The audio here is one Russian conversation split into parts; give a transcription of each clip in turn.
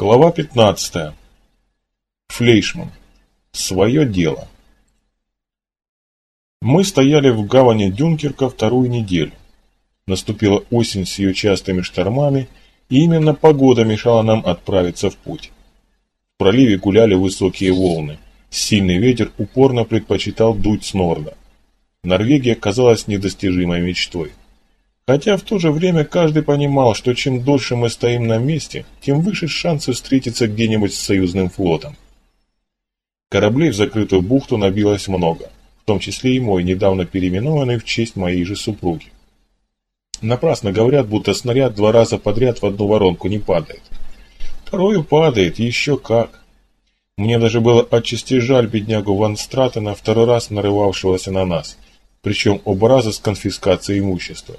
Глава 15. Флейшман. Свое дело. Мы стояли в гавани Дюнкерка вторую неделю. Наступила осень с ее частыми штормами, и именно погода мешала нам отправиться в путь. В проливе гуляли высокие волны. Сильный ветер упорно предпочитал дуть с норда. Норвегия казалась недостижимой мечтой. Хотя в то же время каждый понимал, что чем дольше мы стоим на месте, тем выше шансы встретиться где-нибудь с союзным флотом. Кораблей в закрытую бухту набилось много, в том числе и мой, недавно переименованный в честь моей же супруги. Напрасно говорят, будто снаряд два раза подряд в одну воронку не падает. Порою падает, еще как. Мне даже было отчасти жаль беднягу Ван Стратена, второй раз нарывавшегося на нас, причем оба раза с конфискацией имущества.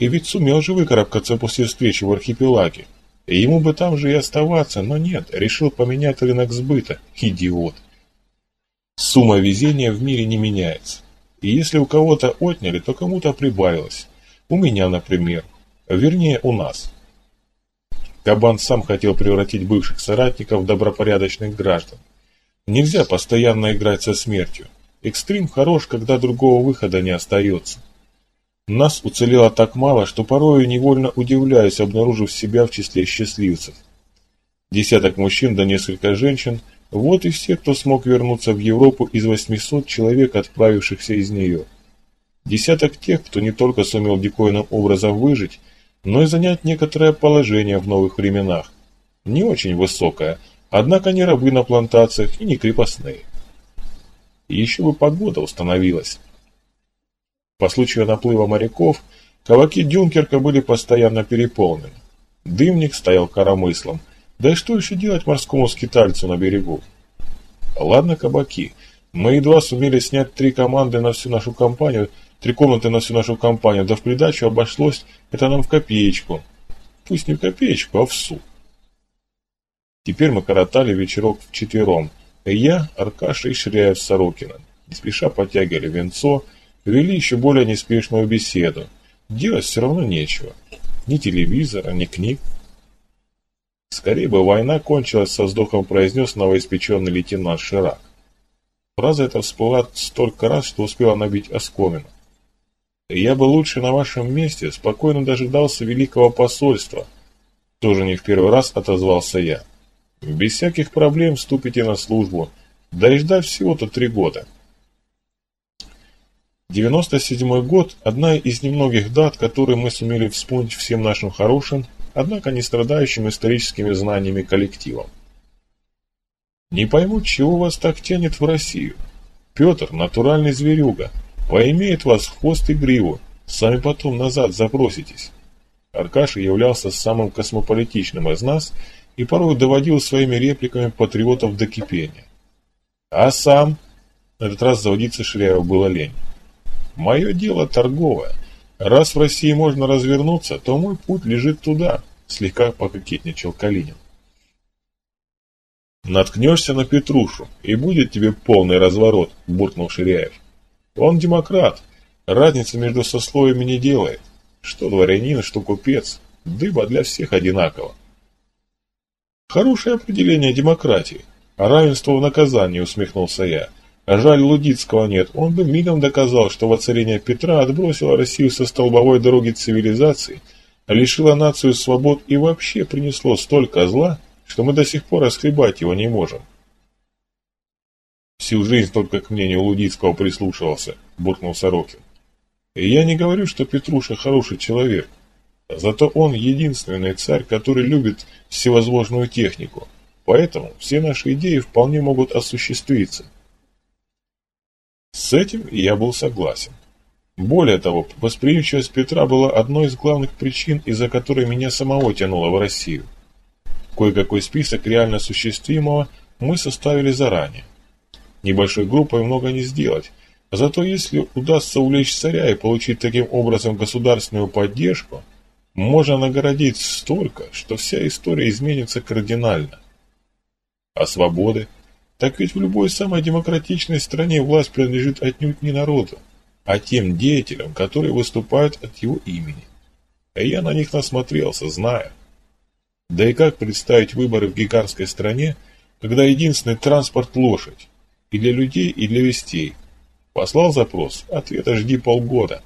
И ведь сумел же выкарабкаться после встречи в архипелаге. И ему бы там же и оставаться, но нет, решил поменять рынок сбыта. Идиот. Сумма везения в мире не меняется. И если у кого-то отняли, то кому-то прибавилось. У меня, например. Вернее, у нас. Кабан сам хотел превратить бывших соратников в добропорядочных граждан. Нельзя постоянно играть со смертью. Экстрим хорош, когда другого выхода не остается. Нас уцелело так мало, что порою невольно удивляюсь, обнаружив себя в числе счастливцев. Десяток мужчин да несколько женщин – вот и все, кто смог вернуться в Европу из 800 человек, отправившихся из нее. Десяток тех, кто не только сумел диковинным образом выжить, но и занять некоторое положение в новых временах. Не очень высокое, однако не рабы на плантациях и не крепостные. Еще бы погода установилась. По случаю наплыва моряков, каваки Дюнкерка были постоянно переполнены. Дымник стоял коромыслом. Да и что еще делать морскому скитальцу на берегу? Ладно, кабаки. Мы едва сумели снять три команды на всю нашу компанию, три комнаты на всю нашу компанию, да в придачу обошлось это нам в копеечку. Пусть не в копеечку, а в су. Теперь мы коротали вечерок вчетвером. И я, Аркаша и Ширяев с Сорокиным. Не спеша подтягивали венцо, Вели еще более неспешную беседу. Делать все равно нечего. Ни телевизора, ни книг. Скорее бы война кончилась со вздохом произнес новоиспеченный лейтенант Ширак. Фраза эта всплыла столько раз, что успела набить оскомину. Я бы лучше на вашем месте спокойно дожидался великого посольства. Тоже не в первый раз отозвался я. Без всяких проблем вступите на службу. Да и ждать всего-то три года. 97 год – одна из немногих дат, которые мы сумели вспомнить всем нашим хорошим, однако не страдающим историческими знаниями коллективом. Не пойму, чего вас так тянет в Россию. Петр – натуральный зверюга, поимеет вас хвост и гриву, сами потом назад запроситесь. Аркаша являлся самым космополитичным из нас и порой доводил своими репликами патриотов до кипения. А сам? На этот раз заводиться Ширяеву было лень. Мое дело торговое. Раз в России можно развернуться, то мой путь лежит туда, слегка пококетничал Калинин. Наткнешься на Петрушу, и будет тебе полный разворот, буркнул Ширяев. Он демократ, разницы между сословиями не делает. Что дворянин, что купец, дыба для всех одинаково. Хорошее определение демократии, а равенство в наказании, усмехнулся я. А жаль, Лудицкого нет, он бы мигом доказал, что воцарение Петра отбросило Россию со столбовой дороги цивилизации, лишило нацию свобод и вообще принесло столько зла, что мы до сих пор расхлебать его не можем. Всю жизнь только к мнению Лудицкого прислушивался, буркнул Сорокин. И я не говорю, что Петруша хороший человек, зато он единственный царь, который любит всевозможную технику, поэтому все наши идеи вполне могут осуществиться. С этим я был согласен. Более того, восприимчивость Петра была одной из главных причин, из-за которой меня самого тянуло в Россию. Кое-какой список реально осуществимого мы составили заранее. Небольшой группой много не сделать, зато если удастся увлечь царя и получить таким образом государственную поддержку, можно наградить столько, что вся история изменится кардинально. А свободы – так ведь в любой самой демократичной стране власть принадлежит отнюдь не народу, а тем деятелям, которые выступают от его имени. А я на них насмотрелся, знаю. Да и как представить выборы в гигантской стране, когда единственный транспорт – лошадь? И для людей, и для вестей. Послал запрос, ответа жди полгода.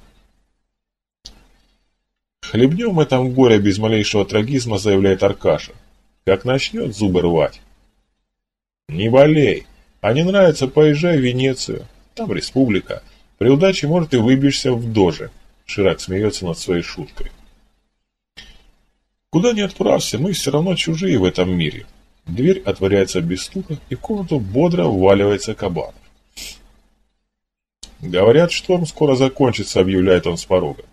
Хлебнем мы там горе без малейшего трагизма, заявляет Аркаша. Как начнет зубы рвать. Не болей. А не нравится, поезжай в Венецию. Там республика. При удаче, может, и выбьешься в доже. Ширак смеется над своей шуткой. Куда ни отправься, мы все равно чужие в этом мире. Дверь отворяется без стука, и в комнату бодро вваливается кабан. Говорят, шторм скоро закончится, объявляет он с порога.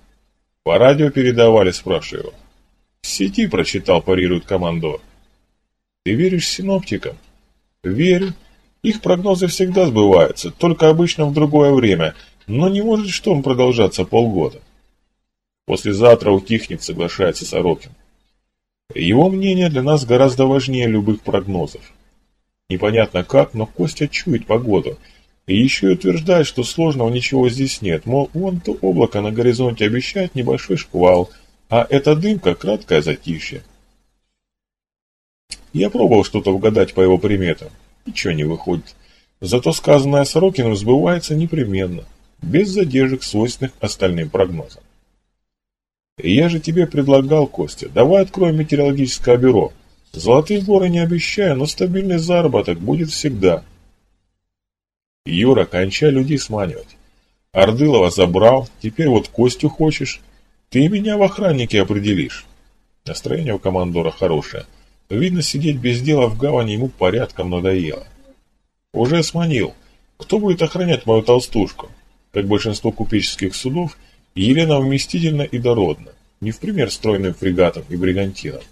По радио передавали, спрашиваю. В сети прочитал, парирует командор. Ты веришь синоптикам? Верю. Их прогнозы всегда сбываются, только обычно в другое время, но не может шторм продолжаться полгода. Послезавтра утихнет, соглашается Сорокин. Его мнение для нас гораздо важнее любых прогнозов. Непонятно как, но Костя чует погоду. И еще и утверждает, что сложного ничего здесь нет. Мол, вон то облако на горизонте обещает небольшой шквал, а эта дымка – краткое затишье. Я пробовал что-то угадать по его приметам. Ничего не выходит. Зато сказанное Сорокиным сбывается непременно, без задержек, свойственных остальным прогнозам. Я же тебе предлагал, Костя, давай откроем метеорологическое бюро. Золотые горы не обещаю, но стабильный заработок будет всегда. Юра, кончай людей сманивать. Ордылова забрал, теперь вот Костю хочешь. Ты меня в охраннике определишь. Настроение у командора хорошее. Видно, сидеть без дела в гавани ему порядком надоело. Уже сманил. Кто будет охранять мою толстушку? Как большинство купеческих судов, Елена вместительна и дородна, не в пример стройным фрегатом и бригантинам.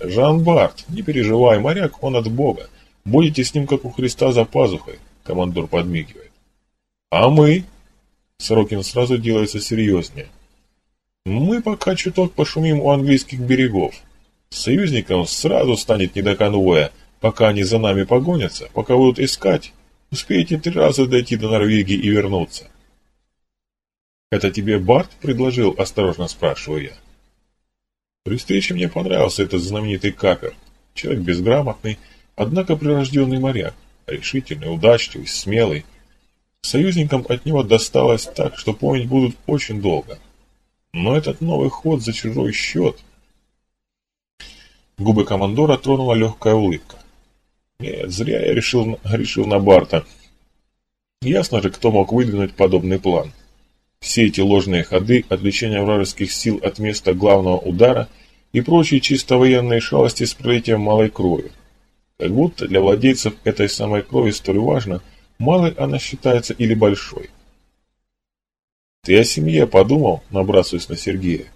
Жан Барт, не переживай, моряк, он от Бога. Будете с ним, как у Христа, за пазухой, командор подмигивает. А мы? Сорокин сразу делается серьезнее. Мы пока чуток пошумим у английских берегов. Союзникам сразу станет не до конвоя, пока они за нами погонятся, пока будут искать. Успеете три раза дойти до Норвегии и вернуться. «Это тебе Барт предложил?» – осторожно спрашиваю я. При встрече мне понравился этот знаменитый капер. Человек безграмотный, однако прирожденный моряк. Решительный, удачливый, смелый. Союзникам от него досталось так, что помнить будут очень долго. Но этот новый ход за чужой счет... Губы командора тронула легкая улыбка. Нет, зря я решил, решил на Барта. Ясно же, кто мог выдвинуть подобный план. Все эти ложные ходы, отвлечение вражеских сил от места главного удара и прочие чисто военные шалости с пролитием малой крови. Как будто для владельцев этой самой крови столь важно, малой она считается или большой. «Ты о семье подумал?» – набрасываясь на Сергея.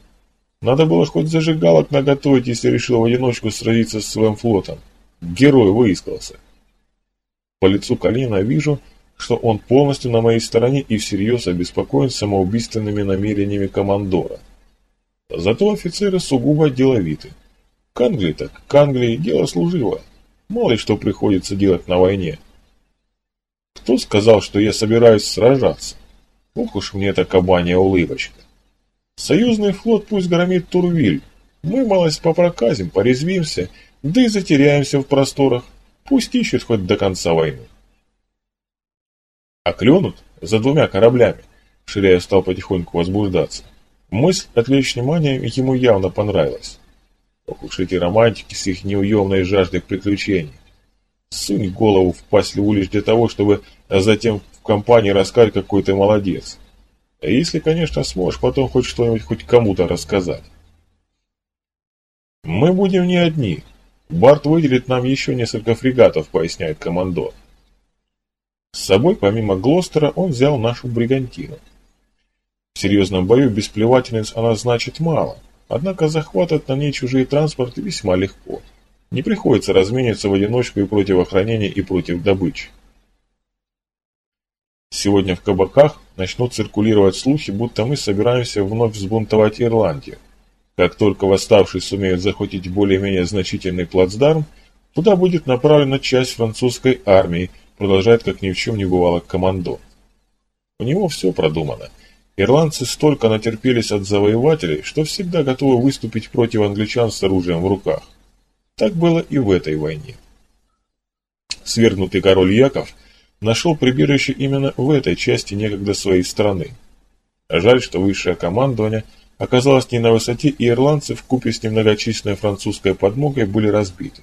«Надо было хоть зажигалок наготовить, если решил в одиночку сразиться с своим флотом. Герой выискался». По лицу Калина вижу – что он полностью на моей стороне и всерьез обеспокоен самоубийственными намерениями командора. Зато офицеры сугубо деловиты. К Англии так, к Англии дело служило. Мало ли что приходится делать на войне. Кто сказал, что я собираюсь сражаться? Ох уж мне эта кабанья улыбочка. Союзный флот пусть громит Турвиль. Мы малость попроказим, порезвимся, да и затеряемся в просторах. Пусть ищут хоть до конца войны. А клюнут за двумя кораблями. Ширяев стал потихоньку возбуждаться. Мысль отвлечь внимание ему явно понравилась. Ох уж эти романтики с их неуемной жаждой приключений. Сунь голову в паслеву лишь для того, чтобы затем в компании рассказать, какой ты молодец. А если, конечно, сможешь потом хоть что-нибудь хоть кому-то рассказать. Мы будем не одни. Барт выделит нам еще несколько фрегатов, поясняет командор. С собой, помимо Глостера, он взял нашу бригантину. В серьезном бою без плевательниц она значит мало, однако захватывать на ней чужие транспорты весьма легко. Не приходится размениваться в одиночку и против охранения, и против добычи. Сегодня в кабаках начнут циркулировать слухи, будто мы собираемся вновь взбунтовать Ирландию. Как только восставшие сумеют захватить более-менее значительный плацдарм, туда будет направлена часть французской армии, продолжает как ни в чем не бывало командор. У него все продумано. Ирландцы столько натерпелись от завоевателей, что всегда готовы выступить против англичан с оружием в руках. Так было и в этой войне. Свергнутый король Яков нашел прибежище именно в этой части некогда своей страны. Жаль, что высшее командование оказалось не на высоте, и ирландцы в купе с немногочисленной французской подмогой были разбиты.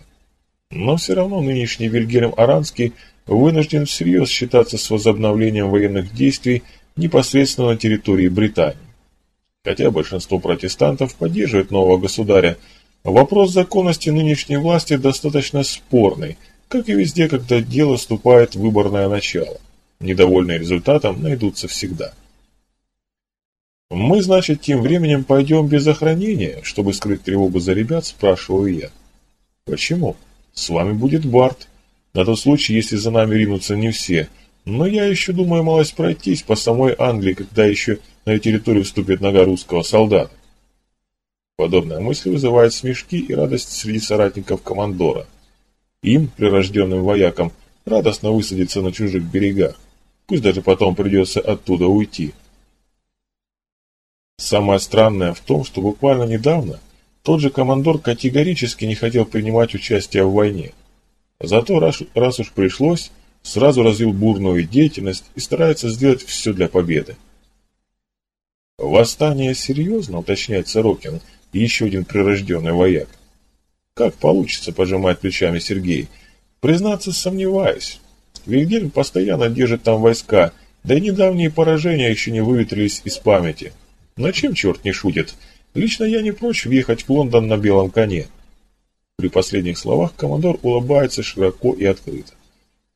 Но все равно нынешний Вильгельм Аранский вынужден всерьез считаться с возобновлением военных действий непосредственно на территории Британии. Хотя большинство протестантов поддерживает нового государя, вопрос законности нынешней власти достаточно спорный, как и везде, когда дело вступает в выборное начало. Недовольные результатом найдутся всегда. Мы, значит, тем временем пойдем без охранения, чтобы скрыть тревогу за ребят, спрашиваю я. Почему? С вами будет Барт. На тот случай, если за нами ринутся не все – но я еще думаю малость пройтись по самой Англии, когда еще на ее территорию вступит нога русского солдата. Подобная мысль вызывает смешки и радость среди соратников командора. Им, прирожденным воякам, радостно высадиться на чужих берегах, пусть даже потом придется оттуда уйти. Самое странное в том, что буквально недавно тот же командор категорически не хотел принимать участие в войне. Зато раз, раз уж пришлось, сразу развил бурную деятельность и старается сделать все для победы. «Восстание серьезно?» – уточняет Сорокин, еще один прирожденный вояк. «Как получится?» – пожимает плечами Сергей. «Признаться, сомневаюсь. Вильгельм постоянно держит там войска, да и недавние поражения еще не выветрились из памяти. Но чем черт не шутит? Лично я не прочь въехать в Лондон на белом коне». При последних словах командор улыбается широко и открыто.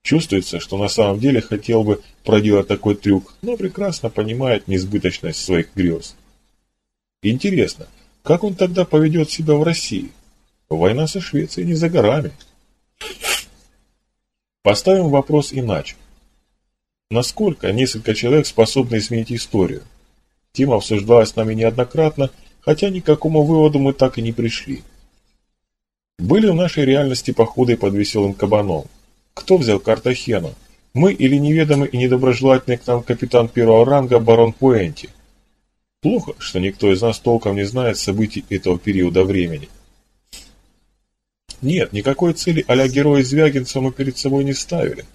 Чувствуется, что на самом деле хотел бы проделать такой трюк, но прекрасно понимает несбыточность своих грез. Интересно, как он тогда поведет себя в России? Война со Швецией не за горами. Поставим вопрос иначе. Насколько несколько человек способны изменить историю? Тема обсуждалась с нами неоднократно, хотя ни к какому выводу мы так и не пришли. Были в нашей реальности походы под веселым кабаном. Кто взял Картахену? Мы или неведомый и недоброжелательный к нам капитан первого ранга барон Пуэнти? Плохо, что никто из нас толком не знает событий этого периода времени. Нет, никакой цели а-ля героя Звягинца мы перед собой не ставили.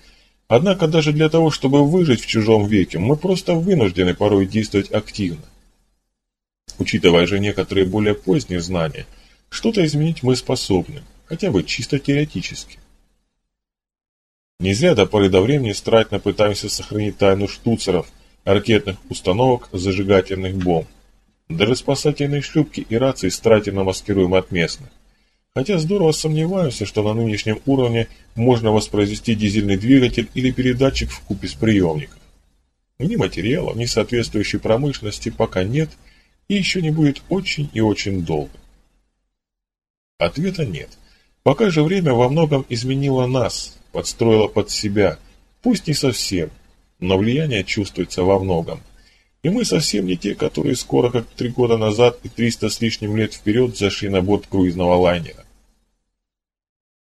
Однако даже для того, чтобы выжить в чужом веке, мы просто вынуждены порой действовать активно. Учитывая же некоторые более поздние знания, что-то изменить мы способны, хотя бы чисто теоретически. Не зря до поры до времени старательно пытаемся сохранить тайну штуцеров, ракетных установок, зажигательных бомб. Даже спасательные шлюпки и рации старательно маскируем от местных. Хотя здорово сомневаемся, что на нынешнем уровне можно воспроизвести дизельный двигатель или передатчик в купе с приемником. Ни материалов, ни соответствующей промышленности пока нет и еще не будет очень и очень долго. Ответа нет. Пока же время во многом изменило нас, подстроила под себя, пусть не совсем, но влияние чувствуется во многом. И мы совсем не те, которые скоро, как три года назад и триста с лишним лет вперед, зашли на борт круизного лайнера.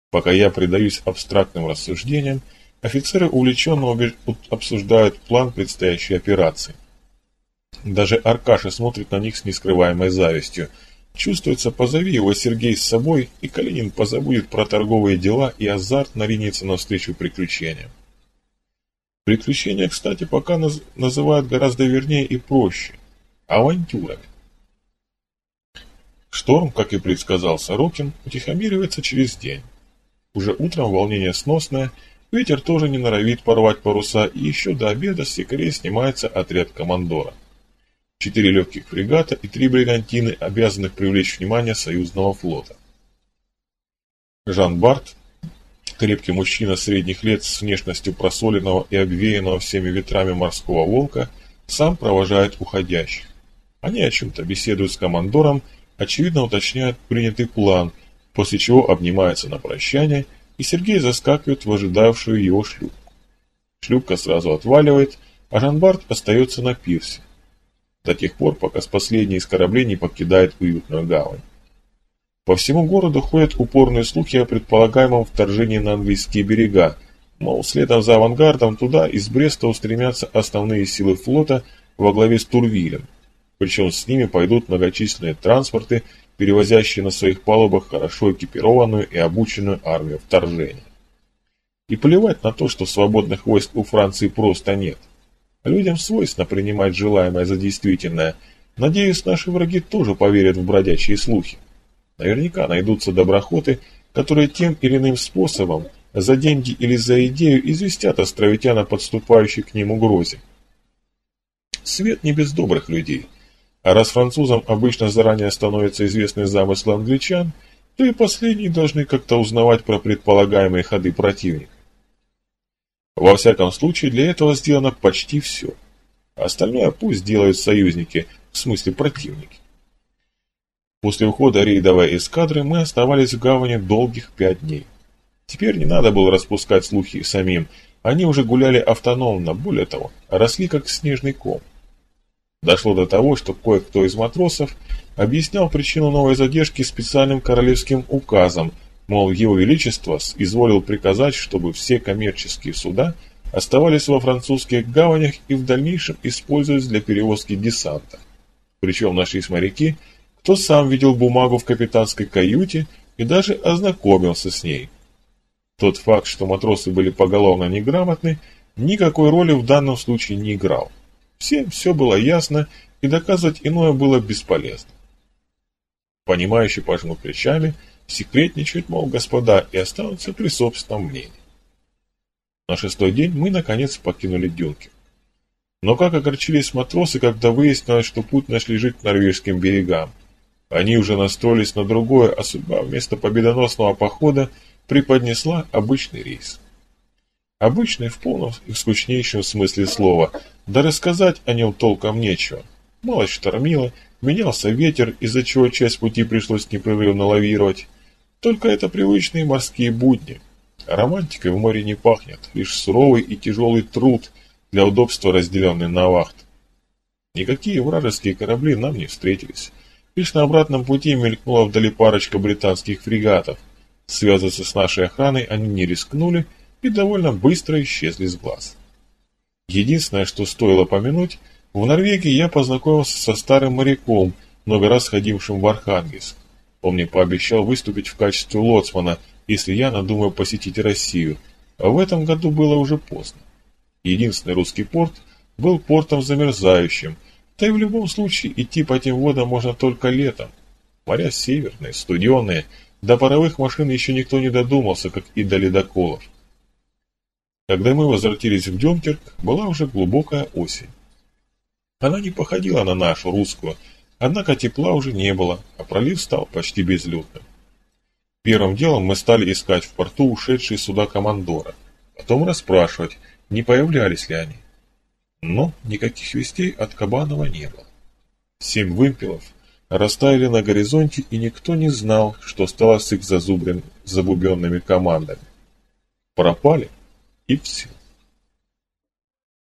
Пока я предаюсь абстрактным рассуждениям, офицеры увлеченно обсуждают план предстоящей операции. Даже Аркаша смотрит на них с нескрываемой завистью – Чувствуется, позови его Сергей с собой, и Калинин позабудет про торговые дела и азарт наринется навстречу приключениям. Приключения, кстати, пока наз называют гораздо вернее и проще – авантюрами. Шторм, как и предсказал Сорокин, утихомиривается через день. Уже утром волнение сносное, ветер тоже не норовит порвать паруса, и еще до обеда с якорей снимается отряд командора четыре легких фрегата и три бригантины, обязанных привлечь внимание союзного флота. Жан Барт, крепкий мужчина средних лет с внешностью просоленного и обвеянного всеми ветрами морского волка, сам провожает уходящих. Они о чем-то беседуют с командором, очевидно уточняют принятый план, после чего обнимаются на прощание, и Сергей заскакивает в ожидавшую его шлюпку. Шлюпка сразу отваливает, а Жан Барт остается на пирсе до тех пор, пока с последней из кораблей не покидает уютную гавань. По всему городу ходят упорные слухи о предполагаемом вторжении на английские берега, мол, следом за авангардом туда из Бреста устремятся основные силы флота во главе с Турвилем. Причем с ними пойдут многочисленные транспорты, перевозящие на своих палубах хорошо экипированную и обученную армию вторжения. И плевать на то, что свободных войск у Франции просто нет. Людям свойственно принимать желаемое за действительное. Надеюсь, наши враги тоже поверят в бродячие слухи. Наверняка найдутся доброхоты, которые тем или иным способом, за деньги или за идею, известят островитян о подступающей к ним угрозе. Свет не без добрых людей. А раз французам обычно заранее становятся известны замыслы англичан, то и последние должны как-то узнавать про предполагаемые ходы противника. Во всяком случае, для этого сделано почти все. Остальное пусть делают союзники, в смысле противники. После ухода рейдовой эскадры мы оставались в гавани долгих пять дней. Теперь не надо было распускать слухи самим, они уже гуляли автономно, более того, росли как снежный ком. Дошло до того, что кое-кто из матросов объяснял причину новой задержки специальным королевским указом, мол, его величество изволил приказать, чтобы все коммерческие суда оставались во французских гаванях и в дальнейшем использовались для перевозки десанта. Причем нашлись моряки, кто сам видел бумагу в капитанской каюте и даже ознакомился с ней. Тот факт, что матросы были поголовно неграмотны, никакой роли в данном случае не играл. Всем все было ясно, и доказывать иное было бесполезно. Понимающий пожмут плечами, секретничать, мол, господа, и останутся при собственном мнении. На шестой день мы, наконец, покинули Дюнкер. Но как огорчились матросы, когда выяснилось, что путь наш лежит к норвежским берегам. Они уже настроились на другое, а судьба вместо победоносного похода преподнесла обычный рейс. Обычный в полном и скучнейшем смысле слова, да рассказать о нем толком нечего. Мало штормило, менялся ветер, из-за чего часть пути пришлось непрерывно лавировать. Только это привычные морские будни. романтикой в море не пахнет, лишь суровый и тяжелый труд, для удобства разделенный на вахт. Никакие вражеские корабли нам не встретились. Лишь на обратном пути мелькнула вдали парочка британских фрегатов. Связываться с нашей охраной они не рискнули, и довольно быстро исчезли с глаз. Единственное, что стоило помянуть, в Норвегии я познакомился со старым моряком, много раз ходившим в Архангельск. Он мне пообещал выступить в качестве лоцмана, если я надумаю посетить Россию, а в этом году было уже поздно. Единственный русский порт был портом замерзающим, да и в любом случае идти по этим водам можно только летом. Моря северные, студеные, до паровых машин еще никто не додумался, как и до ледоколов. Когда мы возвратились в Дюнкерк, была уже глубокая осень. Она не походила на нашу, русскую, однако тепла уже не было, а пролив стал почти безлюдным. Первым делом мы стали искать в порту ушедшие суда командора, потом расспрашивать, не появлялись ли они. Но никаких вестей от Кабанова не было. Семь вымпелов растаяли на горизонте, и никто не знал, что стало с их зазубрен, забубенными командами. Пропали? и все.